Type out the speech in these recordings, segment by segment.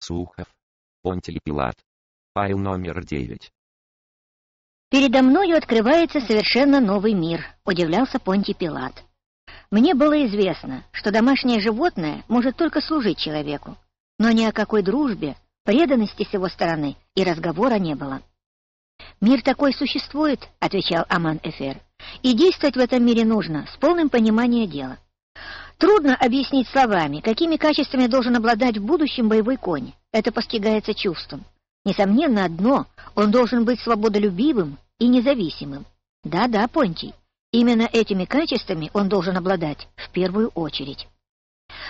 Сухов. Понтий Пилат. Файл номер девять. «Передо мною открывается совершенно новый мир», — удивлялся Понтий Пилат. «Мне было известно, что домашнее животное может только служить человеку, но ни о какой дружбе, преданности с его стороны и разговора не было». «Мир такой существует», — отвечал Аман-Эфер, «и действовать в этом мире нужно с полным пониманием дела. Трудно объяснить словами, какими качествами должен обладать в будущем боевой конь. Это постигается чувством. Несомненно, одно — он должен быть свободолюбивым и независимым. Да-да, Понтий, именно этими качествами он должен обладать в первую очередь.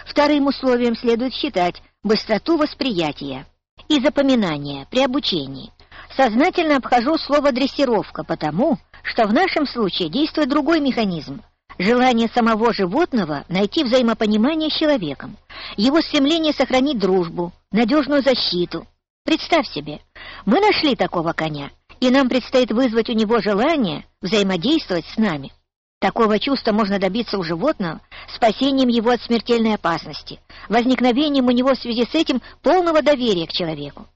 Вторым условием следует считать быстроту восприятия и запоминания при обучении. Сознательно обхожу слово «дрессировка» потому, что в нашем случае действует другой механизм — желание самого животного найти взаимопонимание с человеком, его стремление сохранить дружбу, надежную защиту. Представь себе, мы нашли такого коня, и нам предстоит вызвать у него желание взаимодействовать с нами. Такого чувства можно добиться у животного спасением его от смертельной опасности, возникновением у него в связи с этим полного доверия к человеку.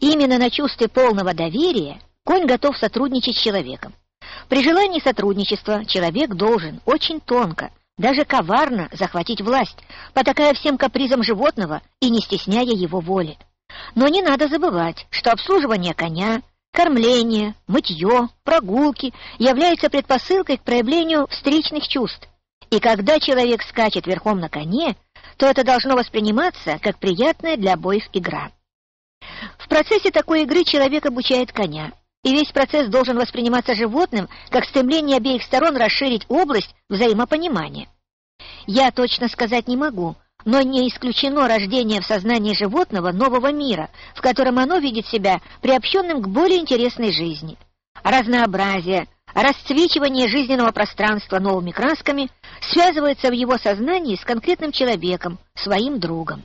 Именно на чувстве полного доверия конь готов сотрудничать с человеком. При желании сотрудничества человек должен очень тонко, даже коварно захватить власть, потакая всем капризам животного и не стесняя его воли. Но не надо забывать, что обслуживание коня, кормление, мытье, прогулки являются предпосылкой к проявлению встречных чувств. И когда человек скачет верхом на коне, то это должно восприниматься как приятная для обоих игра. В процессе такой игры человек обучает коня, и весь процесс должен восприниматься животным как стремление обеих сторон расширить область взаимопонимания. Я точно сказать не могу, но не исключено рождение в сознании животного нового мира, в котором оно видит себя приобщенным к более интересной жизни. Разнообразие, расцвечивание жизненного пространства новыми красками связывается в его сознании с конкретным человеком, своим другом.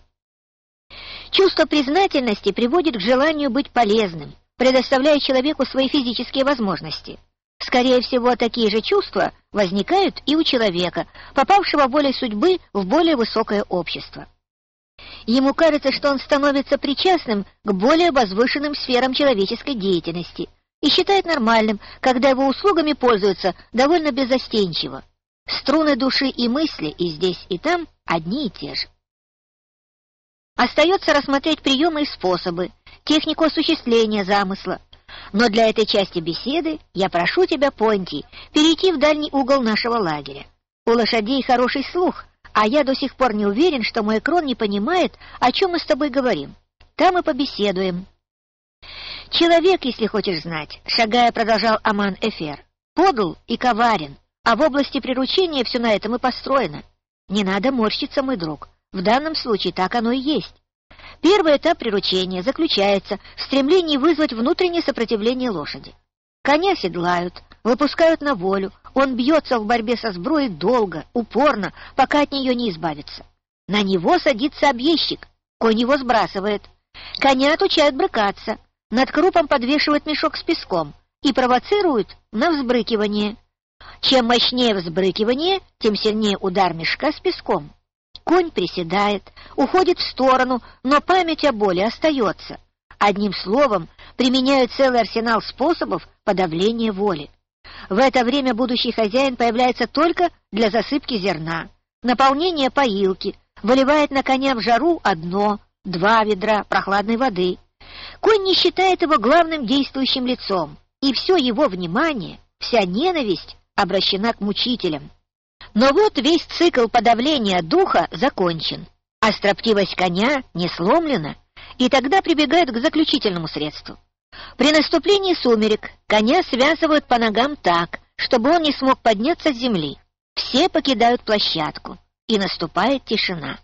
Чувство признательности приводит к желанию быть полезным, предоставляя человеку свои физические возможности. Скорее всего, такие же чувства возникают и у человека, попавшего волей судьбы в более высокое общество. Ему кажется, что он становится причастным к более возвышенным сферам человеческой деятельности и считает нормальным, когда его услугами пользуются довольно безостенчиво. Струны души и мысли и здесь, и там одни и те же. Остается рассмотреть приемы и способы, технику осуществления замысла. Но для этой части беседы я прошу тебя, Понтий, перейти в дальний угол нашего лагеря. У лошадей хороший слух, а я до сих пор не уверен, что мой крон не понимает, о чем мы с тобой говорим. Там и побеседуем. Человек, если хочешь знать, шагая, продолжал Аман Эфер, подл и коварен, а в области приручения все на этом и построено. Не надо морщиться, мой друг. В данном случае так оно и есть. Первый этап приручения заключается в стремлении вызвать внутреннее сопротивление лошади. Коня седлают, выпускают на волю, он бьется в борьбе со сброей долго, упорно, пока от нее не избавится. На него садится объездчик, конь его сбрасывает. Коня отучают брыкаться, над крупом подвешивают мешок с песком и провоцируют на взбрыкивание. Чем мощнее взбрыкивание, тем сильнее удар мешка с песком. Конь приседает, уходит в сторону, но память о боли остается. Одним словом, применяют целый арсенал способов подавления воли. В это время будущий хозяин появляется только для засыпки зерна, наполнения поилки, выливает на коня в жару одно, два ведра прохладной воды. Конь не считает его главным действующим лицом, и все его внимание, вся ненависть обращена к мучителям. Но вот весь цикл подавления духа закончен, а строптивость коня не сломлена, и тогда прибегают к заключительному средству. При наступлении сумерек коня связывают по ногам так, чтобы он не смог подняться с земли. Все покидают площадку, и наступает тишина.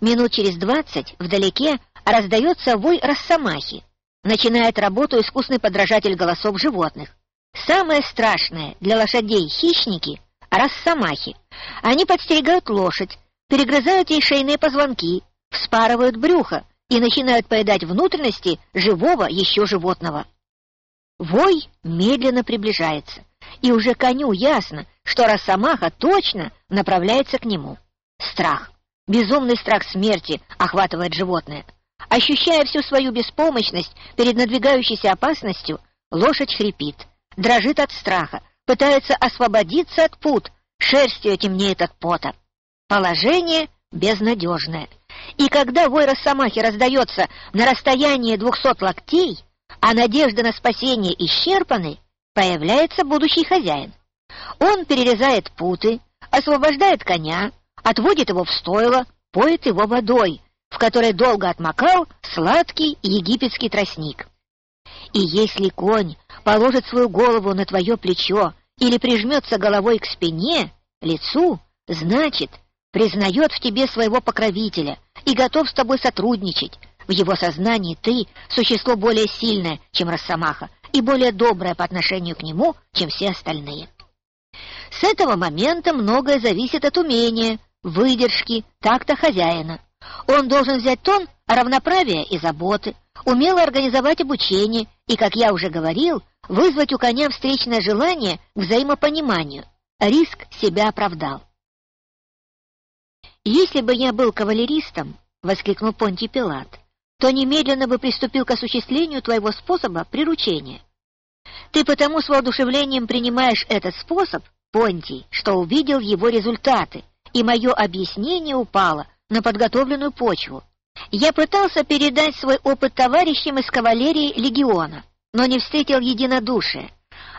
Минут через двадцать вдалеке раздается вой росомахи. Начинает работу искусный подражатель голосов животных. Самое страшное для лошадей хищники Росомахи. Они подстерегают лошадь, перегрызают ей шейные позвонки, вспарывают брюхо и начинают поедать внутренности живого еще животного. Вой медленно приближается, и уже коню ясно, что Росомаха точно направляется к нему. Страх, безумный страх смерти охватывает животное. Ощущая всю свою беспомощность перед надвигающейся опасностью, лошадь хрипит, дрожит от страха, пытается освободиться от пут, шерстью темнеет от пота. Положение безнадежное. И когда вой росомахи раздается на расстоянии двухсот локтей, а надежда на спасение исчерпаны, появляется будущий хозяин. Он перерезает путы, освобождает коня, отводит его в стойло, поет его водой, в которой долго отмокал сладкий египетский тростник. И если конь положит свою голову на твое плечо или прижмется головой к спине, лицу, значит, признает в тебе своего покровителя и готов с тобой сотрудничать. В его сознании ты — существо более сильное, чем Росомаха, и более доброе по отношению к нему, чем все остальные. С этого момента многое зависит от умения, выдержки, такта хозяина. Он должен взять тон равноправия и заботы, умело организовать обучение и, как я уже говорил, вызвать у коня встречное желание к взаимопониманию. Риск себя оправдал. «Если бы я был кавалеристом, — воскликнул Понтий Пилат, — то немедленно бы приступил к осуществлению твоего способа приручения. Ты потому с воодушевлением принимаешь этот способ, Понтий, что увидел его результаты, и мое объяснение упало на подготовленную почву. Я пытался передать свой опыт товарищам из кавалерии легиона, но не встретил единодушия.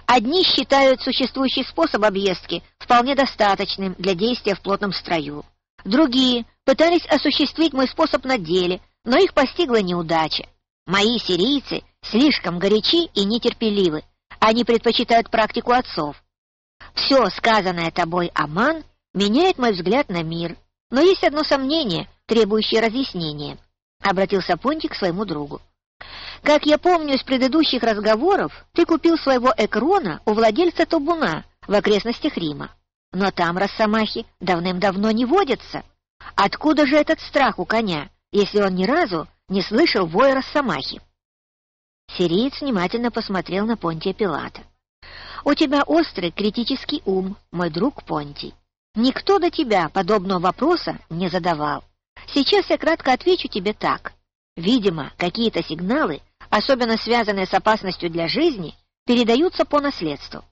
Одни считают существующий способ объездки вполне достаточным для действия в плотном строю. Другие пытались осуществить мой способ на деле, но их постигла неудача. Мои сирийцы слишком горячи и нетерпеливы. Они предпочитают практику отцов. Все сказанное тобой, Аман, меняет мой взгляд на мир. Но есть одно сомнение, требующее разъяснения. Обратился Понтик к своему другу. Как я помню из предыдущих разговоров, ты купил своего Экрона у владельца Тобуна в окрестностях Рима. Но там росомахи давным-давно не водятся. Откуда же этот страх у коня, если он ни разу не слышал воя росомахи? Сириец внимательно посмотрел на Понтия Пилата. «У тебя острый критический ум, мой друг Понтий. Никто до тебя подобного вопроса не задавал. Сейчас я кратко отвечу тебе так. Видимо, какие-то сигналы, особенно связанные с опасностью для жизни, передаются по наследству.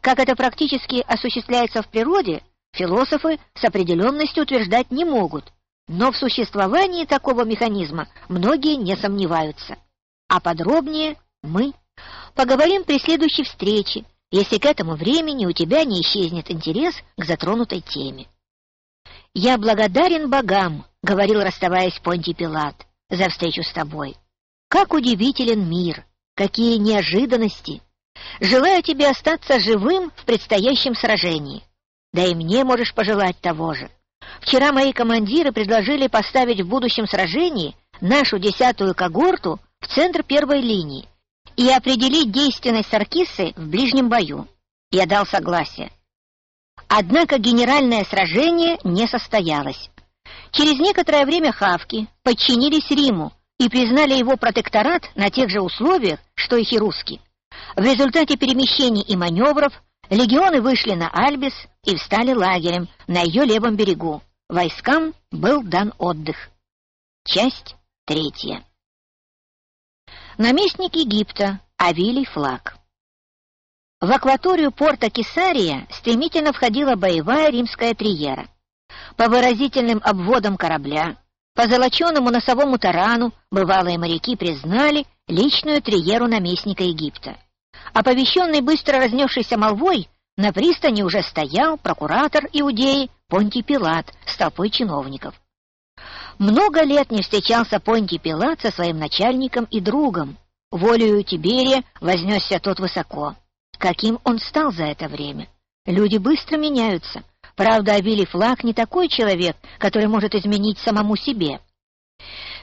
Как это практически осуществляется в природе, философы с определенностью утверждать не могут, но в существовании такого механизма многие не сомневаются. А подробнее мы поговорим при следующей встрече, если к этому времени у тебя не исчезнет интерес к затронутой теме. «Я благодарен богам», — говорил, расставаясь Понтий Пилат, — «за встречу с тобой. Как удивителен мир, какие неожиданности, Желаю тебе остаться живым в предстоящем сражении. Да и мне можешь пожелать того же. Вчера мои командиры предложили поставить в будущем сражении нашу десятую когорту в центр первой линии и определить действенность Саркисы в ближнем бою. Я дал согласие. Однако генеральное сражение не состоялось. Через некоторое время хавки подчинились Риму и признали его протекторат на тех же условиях, что и хирусский. В результате перемещений и маневров легионы вышли на Альбис и встали лагерем на ее левом берегу. Войскам был дан отдых. Часть третья. Наместник Египта Авилий Флаг. В акваторию порта Кесария стремительно входила боевая римская триера. По выразительным обводам корабля, по золоченому носовому тарану бывалые моряки признали личную триеру наместника Египта. Оповещенный быстро разнесшейся молвой, на пристани уже стоял прокуратор Иудеи Понтий Пилат с толпой чиновников. Много лет не встречался Понтий Пилат со своим начальником и другом. Волею Тиберия вознесся тот высоко. Каким он стал за это время? Люди быстро меняются. Правда, Авилий Флаг не такой человек, который может изменить самому себе.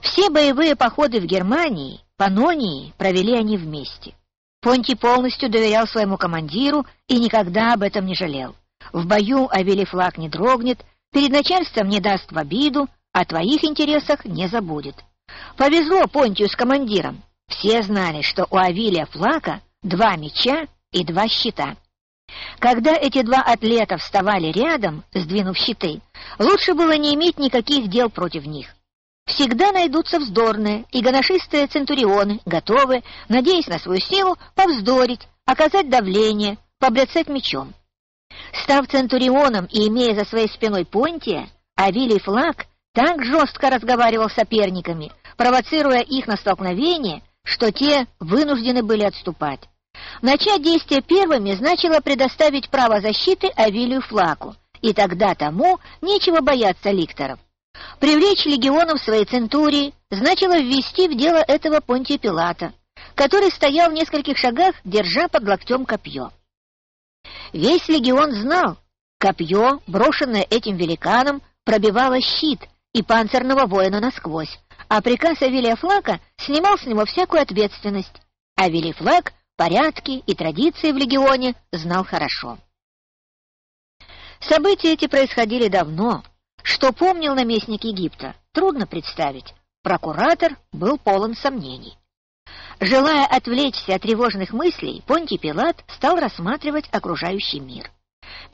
Все боевые походы в Германии, Панонии провели они вместе. Понтий полностью доверял своему командиру и никогда об этом не жалел. В бою Авели флаг не дрогнет, перед начальством не даст в обиду, о твоих интересах не забудет. Повезло Понтию с командиром. Все знали, что у Авилия флага два меча и два щита. Когда эти два атлета вставали рядом, сдвинув щиты, лучше было не иметь никаких дел против них. всегда найдутся вздорные и гоношистые центурионы, готовые, надеясь на свою силу, повздорить, оказать давление, побрецать мечом. Став центурионом и имея за своей спиной Понтия, Авилий Флаг так жестко разговаривал с соперниками, провоцируя их на столкновение, что те вынуждены были отступать. Начать действие первыми значило предоставить право защиты Авилию Флаку, и тогда тому нечего бояться ликторов. Привлечь легионов своей центурии значило ввести в дело этого Понтия Пилата, который стоял в нескольких шагах, держа под локтем копье. Весь легион знал, копье, брошенное этим великаном, пробивало щит и панцирного воина насквозь, а приказ Авелия Флака снимал с него всякую ответственность. Авелий Флаг порядки и традиции в легионе знал хорошо. События эти происходили давно. Что помнил наместник Египта, трудно представить. Прокуратор был полон сомнений. Желая отвлечься от тревожных мыслей, Понтий Пилат стал рассматривать окружающий мир.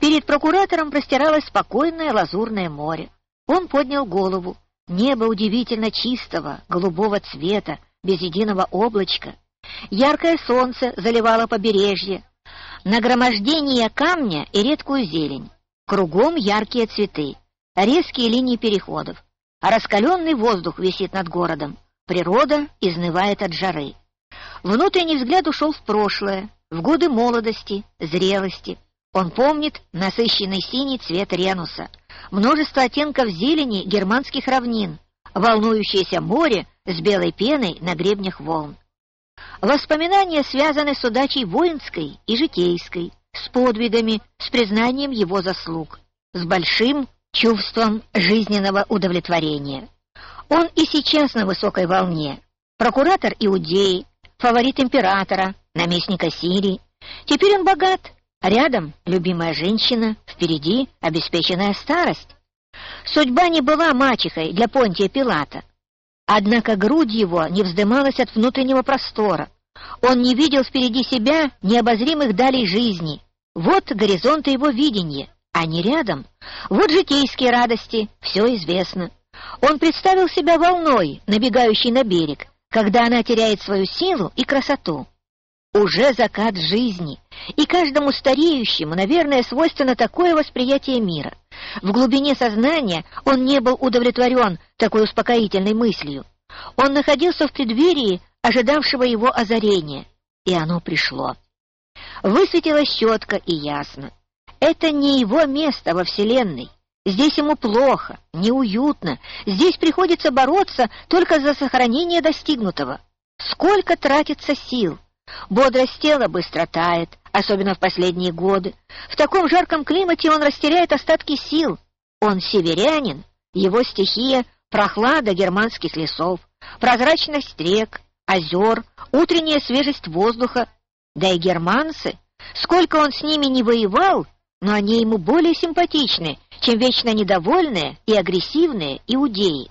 Перед прокуратором простиралось спокойное лазурное море. Он поднял голову. Небо удивительно чистого, голубого цвета, без единого облачка. Яркое солнце заливало побережье. Нагромождение камня и редкую зелень. Кругом яркие цветы, резкие линии переходов. А раскаленный воздух висит над городом. Природа изнывает от жары. Внутренний взгляд ушел в прошлое, в годы молодости, зрелости. Он помнит насыщенный синий цвет ренуса, множество оттенков зелени германских равнин, волнующееся море с белой пеной на гребнях волн. Воспоминания связаны с удачей воинской и житейской, с подвигами, с признанием его заслуг, с большим чувством жизненного удовлетворения. Он и сейчас на высокой волне. Прокуратор Иудеи, фаворит императора, наместника Сирии. Теперь он богат, рядом любимая женщина, впереди обеспеченная старость. Судьба не была мачехой для Понтия Пилата. Однако грудь его не вздымалась от внутреннего простора. Он не видел впереди себя необозримых далей жизни. Вот горизонты его видения, они рядом. Вот житейские радости, все известно. Он представил себя волной, набегающей на берег, когда она теряет свою силу и красоту. Уже закат жизни, и каждому стареющему, наверное, свойственно такое восприятие мира. В глубине сознания он не был удовлетворен такой успокоительной мыслью. Он находился в преддверии ожидавшего его озарения, и оно пришло. Высветилось четко и ясно. Это не его место во Вселенной. Здесь ему плохо, неуютно. Здесь приходится бороться только за сохранение достигнутого. Сколько тратится сил. Бодрость тела быстро тает, особенно в последние годы. В таком жарком климате он растеряет остатки сил. Он северянин, его стихия — прохлада германских лесов, прозрачность рек, озер, утренняя свежесть воздуха. Да и германцы, сколько он с ними не воевал, но они ему более симпатичны, чем вечно недовольные и агрессивные иудеи.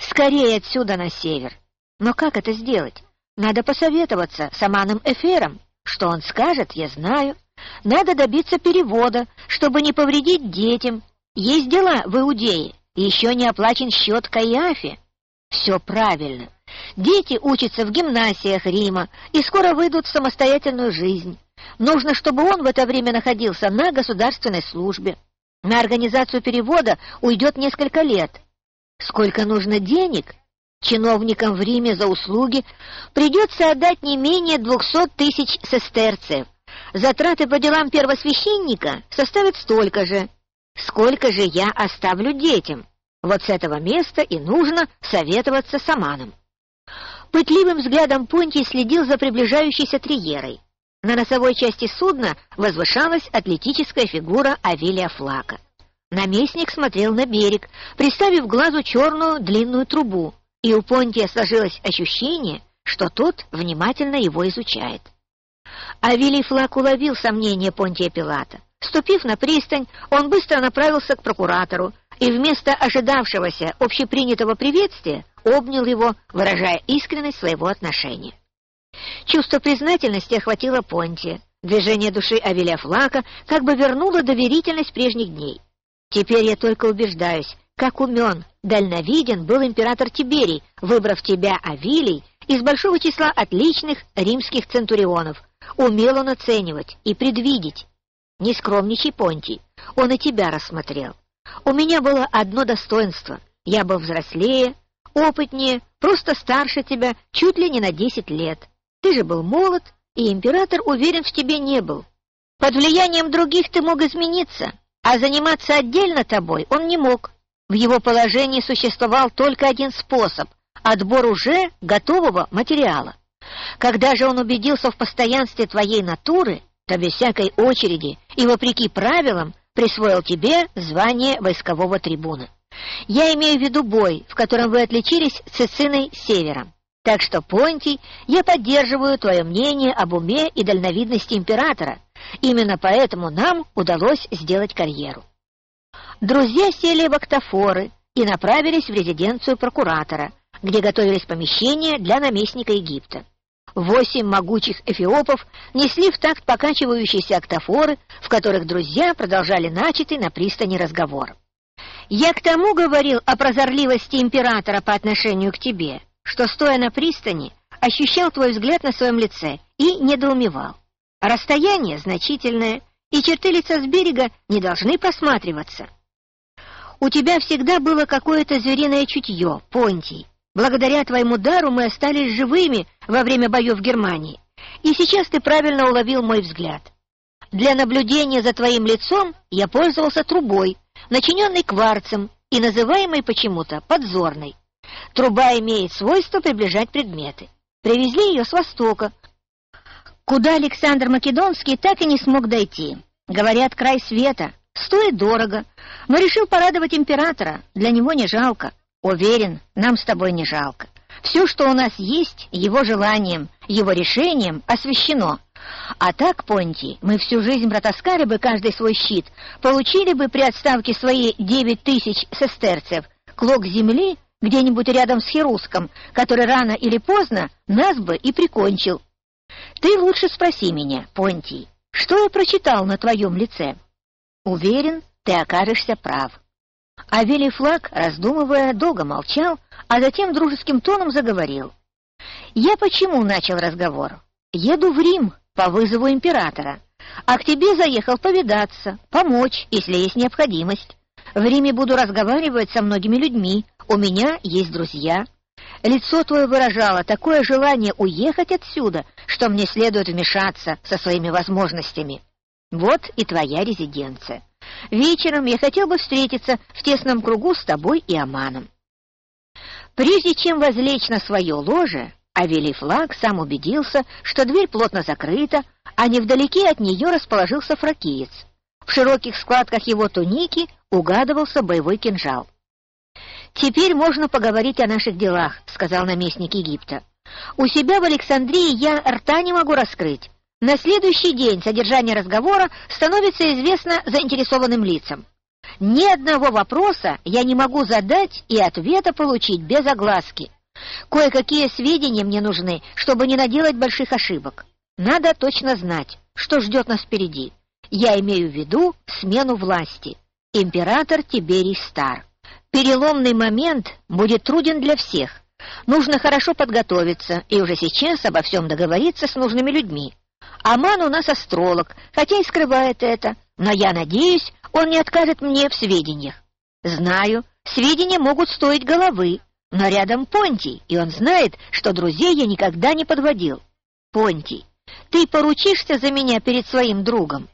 Скорее отсюда на север. Но как это сделать? Надо посоветоваться с Аманом Эфером. Что он скажет, я знаю. Надо добиться перевода, чтобы не повредить детям. Есть дела в Иудее, еще не оплачен счет Каиафе. Все правильно. Дети учатся в гимнасиях Рима и скоро выйдут в самостоятельную жизнь. Нужно, чтобы он в это время находился на государственной службе. На организацию перевода уйдет несколько лет. Сколько нужно денег? Чиновникам в Риме за услуги придется отдать не менее двухсот тысяч сестерцев. Затраты по делам первосвященника составят столько же. Сколько же я оставлю детям? Вот с этого места и нужно советоваться с Аманом. Пытливым взглядом Понтий следил за приближающейся триерой. На носовой части судна возвышалась атлетическая фигура Авелия Флака. Наместник смотрел на берег, приставив глазу черную длинную трубу, и у Понтия сложилось ощущение, что тот внимательно его изучает. Авелий Флак уловил сомнение Понтия Пилата. Ступив на пристань, он быстро направился к прокуратору и вместо ожидавшегося общепринятого приветствия обнял его, выражая искренность своего отношения. Чувство признательности охватило Понтия. Движение души Авеля Флака как бы вернуло доверительность прежних дней. Теперь я только убеждаюсь, как умен, дальновиден был император Тиберий, выбрав тебя, Авилий, из большого числа отличных римских центурионов. Умел он оценивать и предвидеть. Не скромничай, Понтий, он и тебя рассмотрел. У меня было одно достоинство. Я был взрослее, опытнее, просто старше тебя чуть ли не на десять лет. Ты же был молод, и император уверен в тебе не был. Под влиянием других ты мог измениться, а заниматься отдельно тобой он не мог. В его положении существовал только один способ — отбор уже готового материала. Когда же он убедился в постоянстве твоей натуры, то без всякой очереди и вопреки правилам присвоил тебе звание войскового трибуна. Я имею в виду бой, в котором вы отличились с Цициной Севером. Так что, Понтий, я поддерживаю твое мнение об уме и дальновидности императора. Именно поэтому нам удалось сделать карьеру. Друзья сели в октофоры и направились в резиденцию прокуратора, где готовились помещения для наместника Египта. Восемь могучих эфиопов несли в такт покачивающиеся октофоры, в которых друзья продолжали начатый на пристани разговор. «Я к тому говорил о прозорливости императора по отношению к тебе, что, стоя на пристани, ощущал твой взгляд на своем лице и недоумевал. Расстояние значительное, и черты лица с берега не должны просматриваться. У тебя всегда было какое-то звериное чутье, Понтий. Благодаря твоему дару мы остались живыми во время боев в Германии, и сейчас ты правильно уловил мой взгляд. Для наблюдения за твоим лицом я пользовался трубой, начиненной кварцем и называемой почему-то подзорной. Труба имеет свойство приближать предметы. Привезли ее с востока, куда Александр Македонский так и не смог дойти. Говорят, край света, стоит дорого, но решил порадовать императора, для него не жалко. Уверен, нам с тобой не жалко. Все, что у нас есть, его желанием, его решением освящено. А так, Понти, мы всю жизнь протаскали бы каждый свой щит, получили бы при отставке свои девять тысяч сестерцев, клок земли где-нибудь рядом с Херуском, который рано или поздно нас бы и прикончил. Ты лучше спроси меня, Понтий, что я прочитал на твоем лице? Уверен, ты окажешься прав. А Велифлаг, раздумывая, долго молчал, а затем дружеским тоном заговорил. «Я почему начал разговор? Еду в Рим по вызову императора, а к тебе заехал повидаться, помочь, если есть необходимость. В Риме буду разговаривать со многими людьми, у меня есть друзья. Лицо твое выражало такое желание уехать отсюда, что мне следует вмешаться со своими возможностями. Вот и твоя резиденция. Вечером я хотел бы встретиться в тесном кругу с тобой и Аманом. Прежде чем возлечь на свое ложе, Авелий Флаг сам убедился, что дверь плотно закрыта, а невдалеке от нее расположился фракиец. В широких складках его туники угадывался боевой кинжал. «Теперь можно поговорить о наших делах», — сказал наместник Египта. «У себя в Александрии я рта не могу раскрыть. На следующий день содержание разговора становится известно заинтересованным лицам. Ни одного вопроса я не могу задать и ответа получить без огласки. Кое-какие сведения мне нужны, чтобы не наделать больших ошибок. Надо точно знать, что ждет нас впереди. Я имею в виду смену власти. Император Тиберий Стар. Переломный момент будет труден для всех. Нужно хорошо подготовиться и уже сейчас обо всем договориться с нужными людьми. Аман у нас астролог, хотя и скрывает это, но я надеюсь, он не откажет мне в сведениях. Знаю, сведения могут стоить головы, но рядом Понтий, и он знает, что друзей я никогда не подводил. Понтий, ты поручишься за меня перед своим другом?»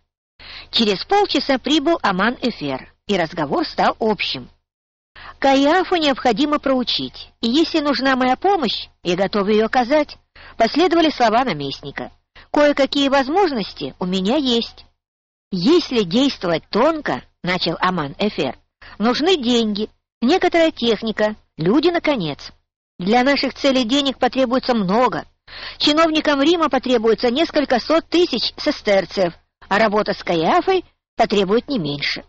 Через полчаса прибыл Аман Эфер, и разговор стал общим. Каиафу необходимо проучить, и если нужна моя помощь, я готов ее оказать. Последовали слова наместника. Кое-какие возможности у меня есть. Если действовать тонко, начал Аман Эфер, нужны деньги, некоторая техника, люди, наконец. Для наших целей денег потребуется много. Чиновникам Рима потребуется несколько сот тысяч сестерцев, а работа с Каиафой потребует не меньше.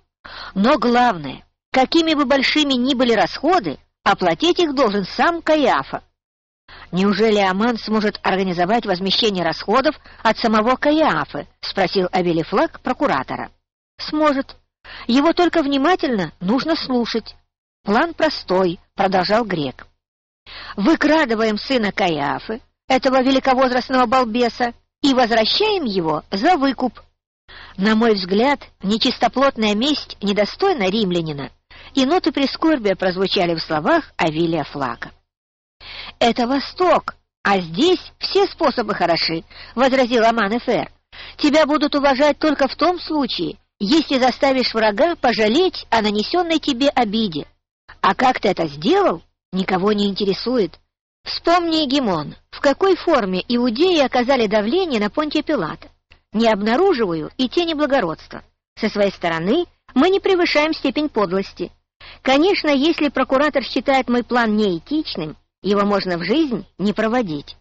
Но главное, какими бы большими ни были расходы, оплатить их должен сам Каиафа. «Неужели Аман сможет организовать возмещение расходов от самого Каиафы?» — спросил Авелифлаг прокуратора. «Сможет. Его только внимательно нужно слушать. План простой, продолжал Грек. Выкрадываем сына Каиафы, этого великовозрастного балбеса, и возвращаем его за выкуп. На мой взгляд, нечистоплотная месть недостойна римлянина, и ноты прискорбия прозвучали в словах Авилия Флака. «Это Восток, а здесь все способы хороши», — возразил Аман Эфер. «Тебя будут уважать только в том случае, если заставишь врага пожалеть о нанесенной тебе обиде. А как ты это сделал, никого не интересует. Вспомни, Егемон, в какой форме иудеи оказали давление на Понтия Пилата. Не обнаруживаю и тени благородства. Со своей стороны мы не превышаем степень подлости. Конечно, если прокуратор считает мой план неэтичным, его можно в жизнь не проводить.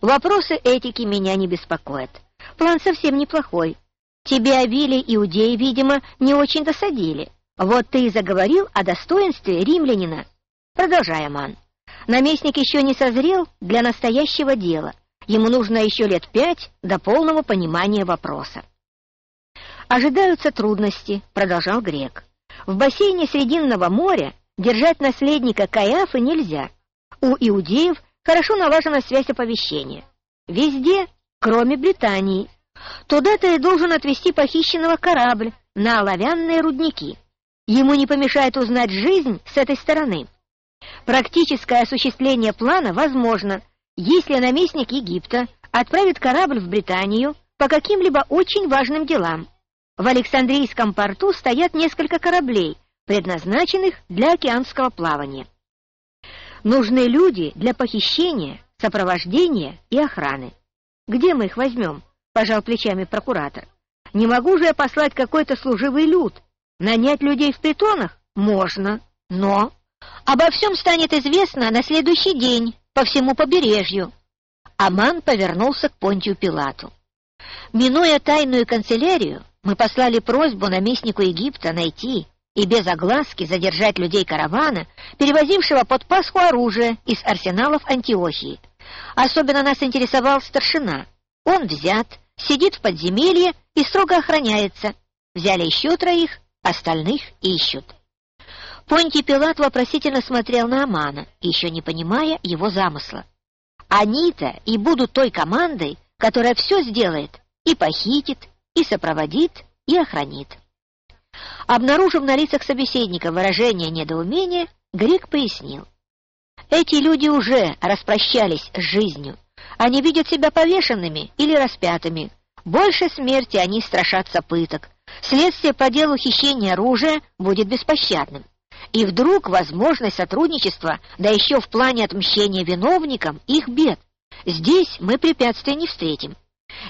Вопросы этики меня не беспокоят. План совсем неплохой. Тебе обили иудеи, видимо, не очень досадили. Вот ты и заговорил о достоинстве римлянина. Продолжай, Аман. Наместник еще не созрел для настоящего дела. Ему нужно еще лет пять до полного понимания вопроса. «Ожидаются трудности», — продолжал Грек. «В бассейне Срединного моря держать наследника Каиафы нельзя. У иудеев хорошо налажена связь оповещения. Везде, кроме Британии. Туда ты должен отвезти похищенного корабль на оловянные рудники. Ему не помешает узнать жизнь с этой стороны. Практическое осуществление плана возможно, если наместник Египта отправит корабль в Британию по каким-либо очень важным делам. В Александрийском порту стоят несколько кораблей, предназначенных для океанского плавания. Нужны люди для похищения, сопровождения и охраны. Где мы их возьмем? Пожал плечами прокуратор. Не могу же я послать какой-то служивый люд. Нанять людей в притонах? Можно, но... Обо всем станет известно на следующий день по всему побережью. Аман повернулся к Понтию Пилату. Минуя тайную канцелярию, мы послали просьбу наместнику Египта найти и без огласки задержать людей каравана, перевозившего под Пасху оружие из арсеналов Антиохии. Особенно нас интересовал старшина. Он взят, сидит в подземелье и строго охраняется. Взяли еще троих, остальных ищут. Понтий Пилат вопросительно смотрел на Амана, еще не понимая его замысла. Они-то и будут той командой, которая все сделает, и похитит, и сопроводит, и охранит. Обнаружив на лицах собеседника выражение недоумения, Грек пояснил. Эти люди уже распрощались с жизнью. Они видят себя повешенными или распятыми. Больше смерти они страшатся пыток. Следствие по делу хищения оружия будет беспощадным. И вдруг возможность сотрудничества, да еще в плане отмщения виновникам их бед. Здесь мы препятствия не встретим.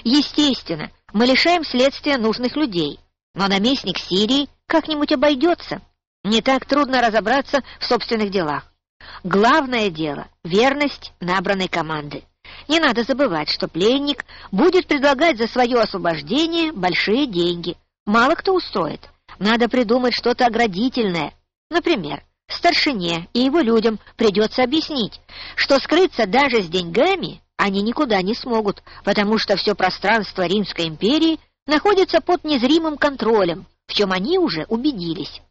Естественно, мы лишаем следствия нужных людей, но наместник Сирии как-нибудь обойдется. Не так трудно разобраться в собственных делах. Главное дело — верность набранной команды. Не надо забывать, что пленник будет предлагать за свое освобождение большие деньги. Мало кто устроит. Надо придумать что-то оградительное, Например, старшине и его людям придется объяснить, что скрыться даже с деньгами они никуда не смогут, потому что все пространство Римской империи находится под незримым контролем, в чем они уже убедились.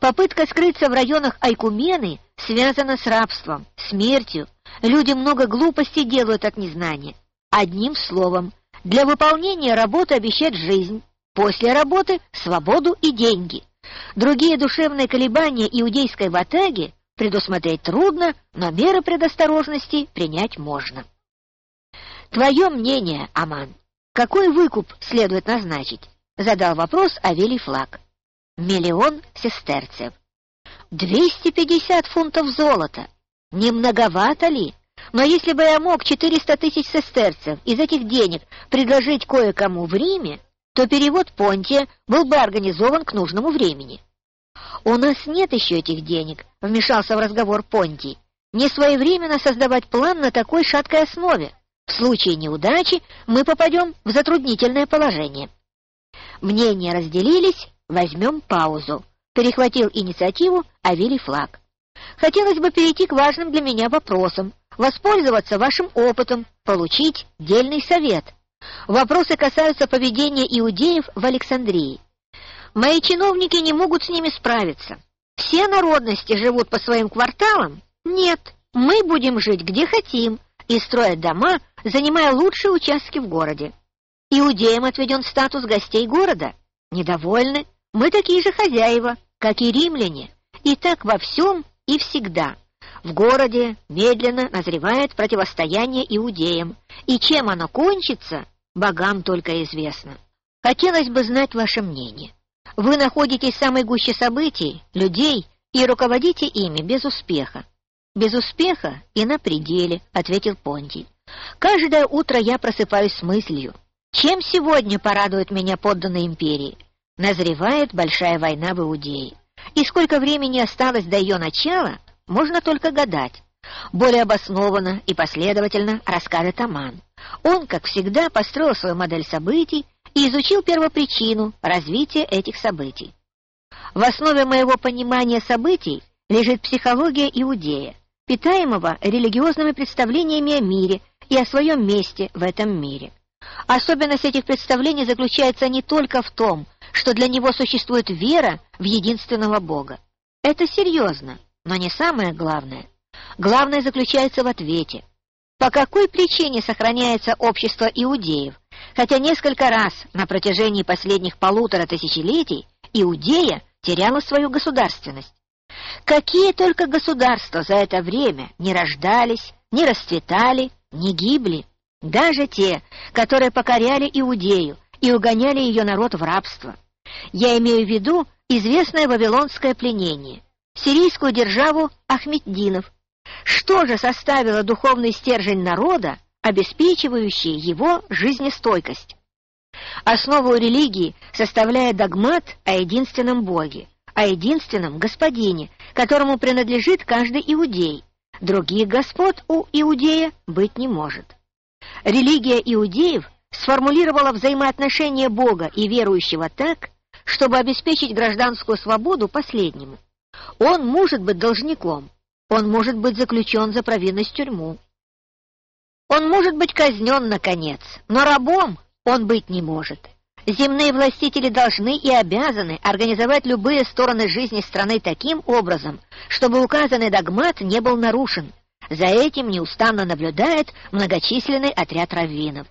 Попытка скрыться в районах Айкумены связана с рабством, смертью. Люди много глупостей делают от незнания. Одним словом, для выполнения работы обещать жизнь, после работы — свободу и деньги. Другие душевные колебания иудейской ватаги предусмотреть трудно, но меры предосторожности принять можно. Твое мнение, Аман, какой выкуп следует назначить? Задал вопрос Авелий Флаг. Миллион сестерцев. Двести пятьдесят фунтов золота. Не многовато ли? Но если бы я мог четыреста тысяч сестерцев из этих денег предложить кое-кому в Риме, то перевод Понтия был бы организован к нужному времени. «У нас нет еще этих денег», — вмешался в разговор Понтий. «Не своевременно создавать план на такой шаткой основе. В случае неудачи мы попадем в затруднительное положение». Мнения разделились, возьмем паузу. Перехватил инициативу Авелий Флаг. «Хотелось бы перейти к важным для меня вопросам, воспользоваться вашим опытом, получить дельный совет». Вопросы касаются поведения иудеев в Александрии. Мои чиновники не могут с ними справиться. Все народности живут по своим кварталам? Нет, мы будем жить где хотим и строить дома, занимая лучшие участки в городе. Иудеям отведен статус гостей города. Недовольны? Мы такие же хозяева, как и римляне. И так во всем и всегда. В городе медленно назревает противостояние иудеям, и чем оно кончится, богам только известно. Хотелось бы знать ваше мнение. Вы находитесь в самой гуще событий, людей, и руководите ими без успеха. Без успеха и на пределе, ответил Понтий. Каждое утро я просыпаюсь с мыслью, чем сегодня порадует меня подданные империи? Назревает большая война в Иудее. И сколько времени осталось до ее начала, можно только гадать. Более обоснованно и последовательно расскажет Аман. Он, как всегда, построил свою модель событий и изучил первопричину развития этих событий. В основе моего понимания событий лежит психология иудея, питаемого религиозными представлениями о мире и о своем месте в этом мире. Особенность этих представлений заключается не только в том, что для него существует вера в единственного Бога. Это серьезно, но не самое главное. Главное заключается в ответе. По какой причине сохраняется общество иудеев, хотя несколько раз на протяжении последних полутора тысячелетий Иудея теряла свою государственность? Какие только государства за это время не рождались, не расцветали, не гибли? Даже те, которые покоряли Иудею и угоняли ее народ в рабство. Я имею в виду известное вавилонское пленение, сирийскую державу Ахметдинов. Что же составило духовный стержень народа, обеспечивающий его жизнестойкость? Основу религии составляет догмат о единственном Боге, о единственном Господине, которому принадлежит каждый иудей. Других господ у иудея быть не может. Религия иудеев сформулировала взаимоотношения Бога и верующего так, чтобы обеспечить гражданскую свободу последнему. Он может быть должником, он может быть заключен за провинность тюрьму. Он может быть казнен, наконец, но рабом он быть не может. Земные властители должны и обязаны организовать любые стороны жизни страны таким образом, чтобы указанный догмат не был нарушен, за этим неустанно наблюдает многочисленный отряд раввинов.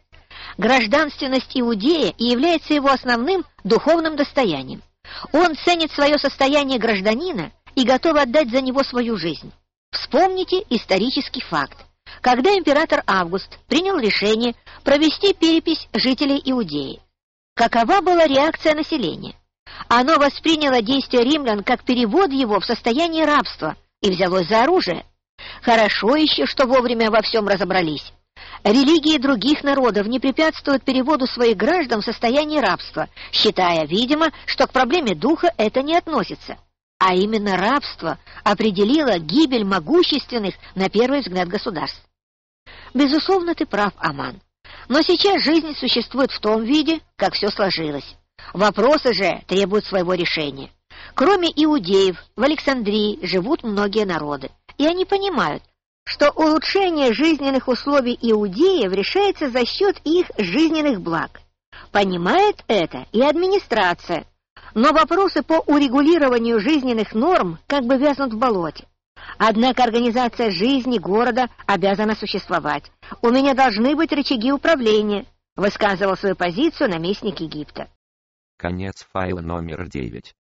Гражданственность Иудея является его основным духовным достоянием. Он ценит свое состояние гражданина и готов отдать за него свою жизнь. Вспомните исторический факт. Когда император Август принял решение провести перепись жителей Иудеи, какова была реакция населения? Оно восприняло действия римлян как перевод его в состояние рабства и взялось за оружие. Хорошо еще, что вовремя во всем разобрались. Религии других народов не препятствуют переводу своих граждан в состояние рабства, считая, видимо, что к проблеме духа это не относится. А именно рабство определило гибель могущественных на первый взгляд государств. Безусловно, ты прав, Аман. Но сейчас жизнь существует в том виде, как все сложилось. Вопросы же требуют своего решения. Кроме иудеев, в Александрии живут многие народы и они понимают, что улучшение жизненных условий иудеев решается за счет их жизненных благ. Понимает это и администрация, но вопросы по урегулированию жизненных норм как бы вязнут в болоте. Однако организация жизни города обязана существовать. У меня должны быть рычаги управления, высказывал свою позицию наместник Египта. Конец файла номер девять.